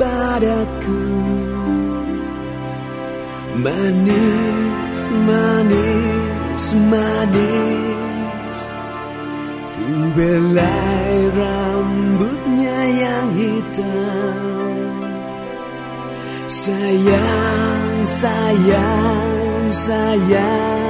padaku Manis, manis, manis. Ku belai rambutnya yang hitam. Sayang, sayang, sayang.